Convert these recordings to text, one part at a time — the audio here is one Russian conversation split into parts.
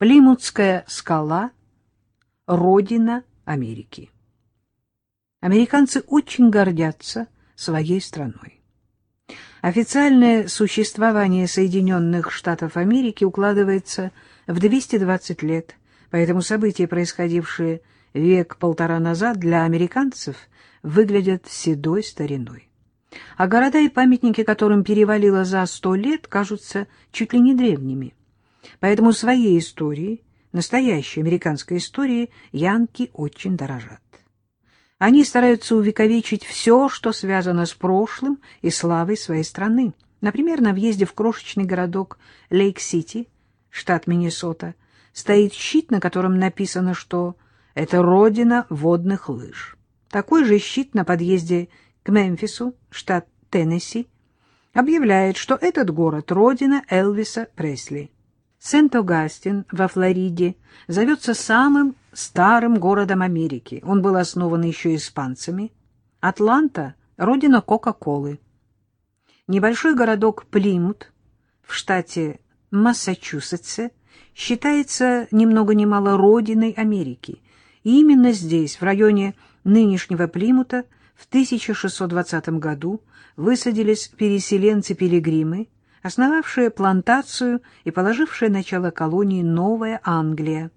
Плимутская скала — родина Америки. Американцы очень гордятся своей страной. Официальное существование Соединенных Штатов Америки укладывается в 220 лет, поэтому события, происходившие век-полтора назад, для американцев выглядят седой стариной. А города и памятники, которым перевалило за сто лет, кажутся чуть ли не древними. Поэтому своей историей, настоящей американской историей, янки очень дорожат. Они стараются увековечить все, что связано с прошлым и славой своей страны. Например, на въезде в крошечный городок Лейк-Сити, штат Миннесота, стоит щит, на котором написано, что это родина водных лыж. Такой же щит на подъезде к Мемфису, штат Теннесси, объявляет, что этот город — родина Элвиса Пресли. Сент-Огастин во Флориде зовется самым старым городом Америки. Он был основан еще испанцами. Атланта — родина Кока-Колы. Небольшой городок Плимут в штате Массачусетсе считается ни много мало родиной Америки. И именно здесь, в районе нынешнего Плимута, в 1620 году высадились переселенцы-пилигримы, основавшие плантацию и положившие начало колонии Новая Англия.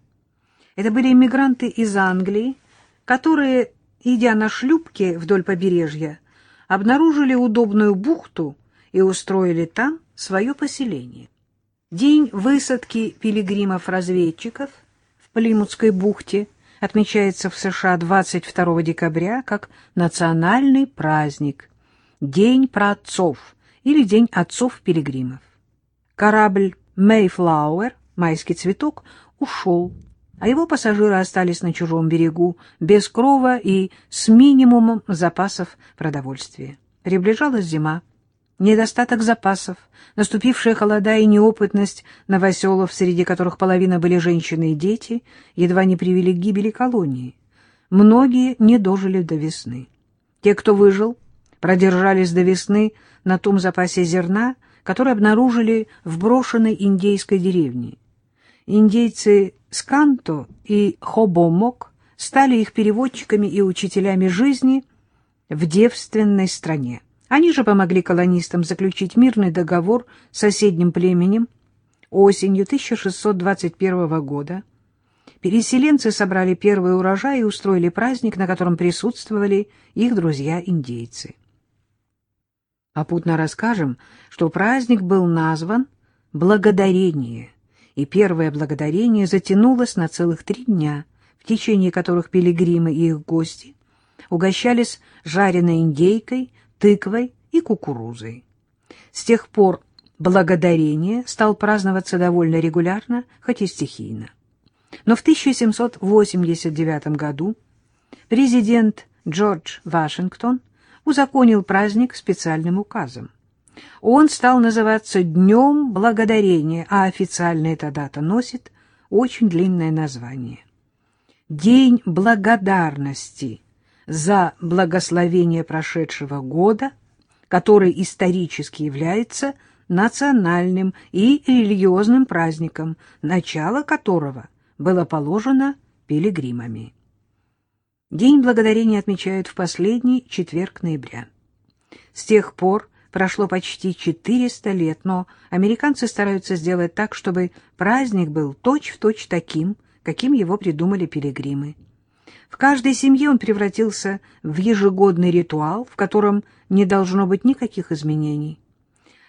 Это были иммигранты из Англии, которые, идя на шлюпке вдоль побережья, обнаружили удобную бухту и устроили там свое поселение. День высадки пилигримов-разведчиков в Плимутской бухте отмечается в США 22 декабря как национальный праздник – День праотцов или День отцов-пилигримов. Корабль «Мэйфлауэр» «Майский цветок» ушел, а его пассажиры остались на чужом берегу без крова и с минимумом запасов продовольствия. Приближалась зима. Недостаток запасов, наступившая холода и неопытность новоселов, среди которых половина были женщины и дети, едва не привели к гибели колонии. Многие не дожили до весны. Те, кто выжил, продержались до весны на том запасе зерна, который обнаружили в брошенной индейской деревне. Индейцы Сканто и Хобомок стали их переводчиками и учителями жизни в девственной стране. Они же помогли колонистам заключить мирный договор с соседним племенем осенью 1621 года. Переселенцы собрали первый урожай и устроили праздник, на котором присутствовали их друзья-индейцы. Попутно расскажем, что праздник был назван «Благодарение», и первое благодарение затянулось на целых три дня, в течение которых пилигримы и их гости угощались жареной индейкой, тыквой и кукурузой. С тех пор благодарение стал праздноваться довольно регулярно, хоть и стихийно. Но в 1789 году президент Джордж Вашингтон узаконил праздник специальным указом. Он стал называться Днем Благодарения, а официально эта дата носит очень длинное название. День благодарности за благословение прошедшего года, который исторически является национальным и религиозным праздником, начало которого было положено пилигримами. День Благодарения отмечают в последний четверг ноября. С тех пор прошло почти 400 лет, но американцы стараются сделать так, чтобы праздник был точь-в-точь точь таким, каким его придумали пилигримы. В каждой семье он превратился в ежегодный ритуал, в котором не должно быть никаких изменений.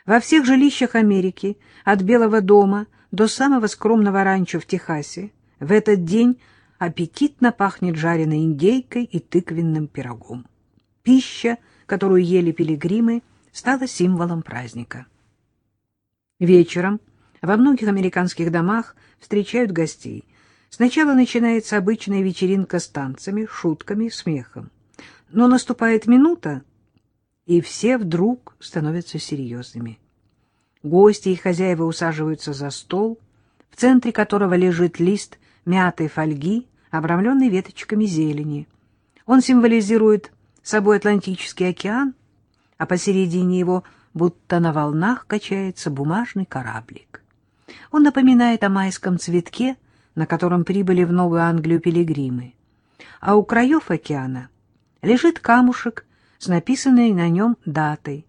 Во всех жилищах Америки, от Белого дома до самого скромного ранчо в Техасе, в этот день аппетитно пахнет жареной индейкой и тыквенным пирогом. Пища, которую ели пилигримы, стала символом праздника. Вечером во многих американских домах встречают гостей – Сначала начинается обычная вечеринка с танцами, шутками, смехом. Но наступает минута, и все вдруг становятся серьезными. Гости и хозяева усаживаются за стол, в центре которого лежит лист мятой фольги, обрамленный веточками зелени. Он символизирует собой Атлантический океан, а посередине его, будто на волнах, качается бумажный кораблик. Он напоминает о майском цветке — на котором прибыли в Новую Англию пилигримы, а у краев океана лежит камушек с написанной на нем датой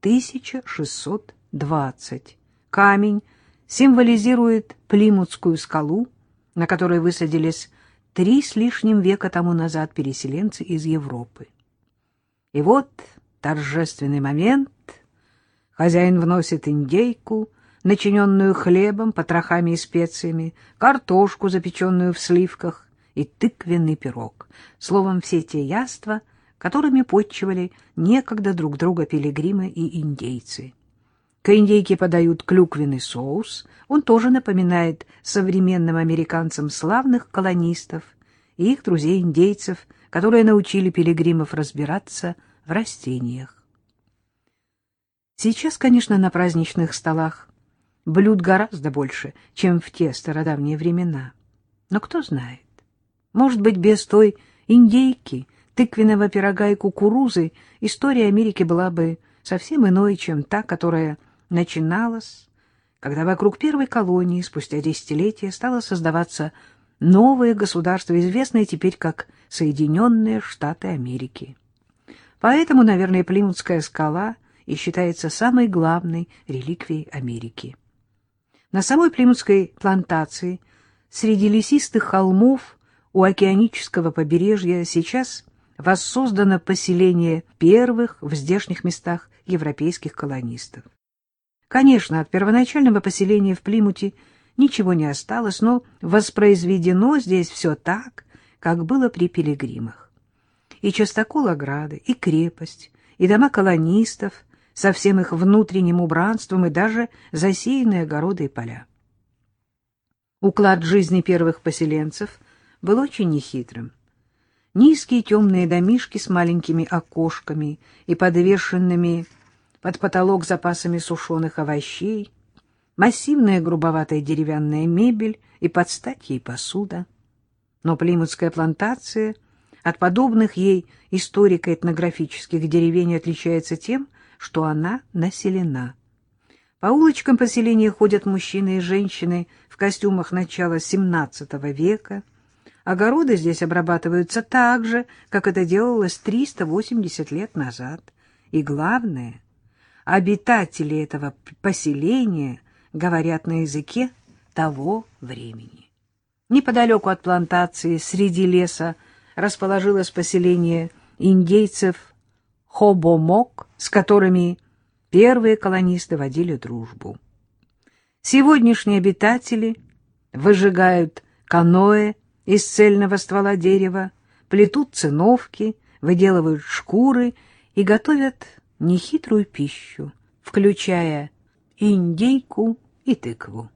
1620. Камень символизирует Плимутскую скалу, на которой высадились три с лишним века тому назад переселенцы из Европы. И вот торжественный момент. Хозяин вносит индейку, начиненную хлебом, потрохами и специями, картошку, запеченную в сливках, и тыквенный пирог. Словом, все те яства, которыми подчивали некогда друг друга пилигримы и индейцы. К индейке подают клюквенный соус, он тоже напоминает современным американцам славных колонистов и их друзей-индейцев, которые научили пилигримов разбираться в растениях. Сейчас, конечно, на праздничных столах блюд гораздо больше, чем в те стародавние времена. Но кто знает, может быть, без той индейки, тыквенного пирога и кукурузы история Америки была бы совсем иной, чем та, которая начиналась, когда вокруг первой колонии спустя десятилетия стало создаваться новое государство, известное теперь как Соединенные Штаты Америки. Поэтому, наверное, Плимутская скала и считается самой главной реликвией Америки. На самой Плимутской плантации, среди лесистых холмов у океанического побережья сейчас воссоздано поселение первых в здешних местах европейских колонистов. Конечно, от первоначального поселения в Плимуте ничего не осталось, но воспроизведено здесь все так, как было при пилигримах. И частокол ограды, и крепость, и дома колонистов со всем их внутренним убранством, и даже засеянные огороды и поля. Уклад жизни первых поселенцев был очень нехитрым. Низкие темные домишки с маленькими окошками и подвешенными под потолок запасами сушеных овощей, массивная грубоватая деревянная мебель и под стать ей посуда. Но Плимутская плантация от подобных ей историко-этнографических деревень отличается тем, что она населена. По улочкам поселения ходят мужчины и женщины в костюмах начала XVII века. Огороды здесь обрабатываются так же, как это делалось 380 лет назад. И главное, обитатели этого поселения говорят на языке того времени. Неподалеку от плантации, среди леса, расположилось поселение индейцев Хобомок, с которыми первые колонисты водили дружбу. Сегодняшние обитатели выжигают каноэ из цельного ствола дерева, плетут циновки, выделывают шкуры и готовят нехитрую пищу, включая индейку и тыкву.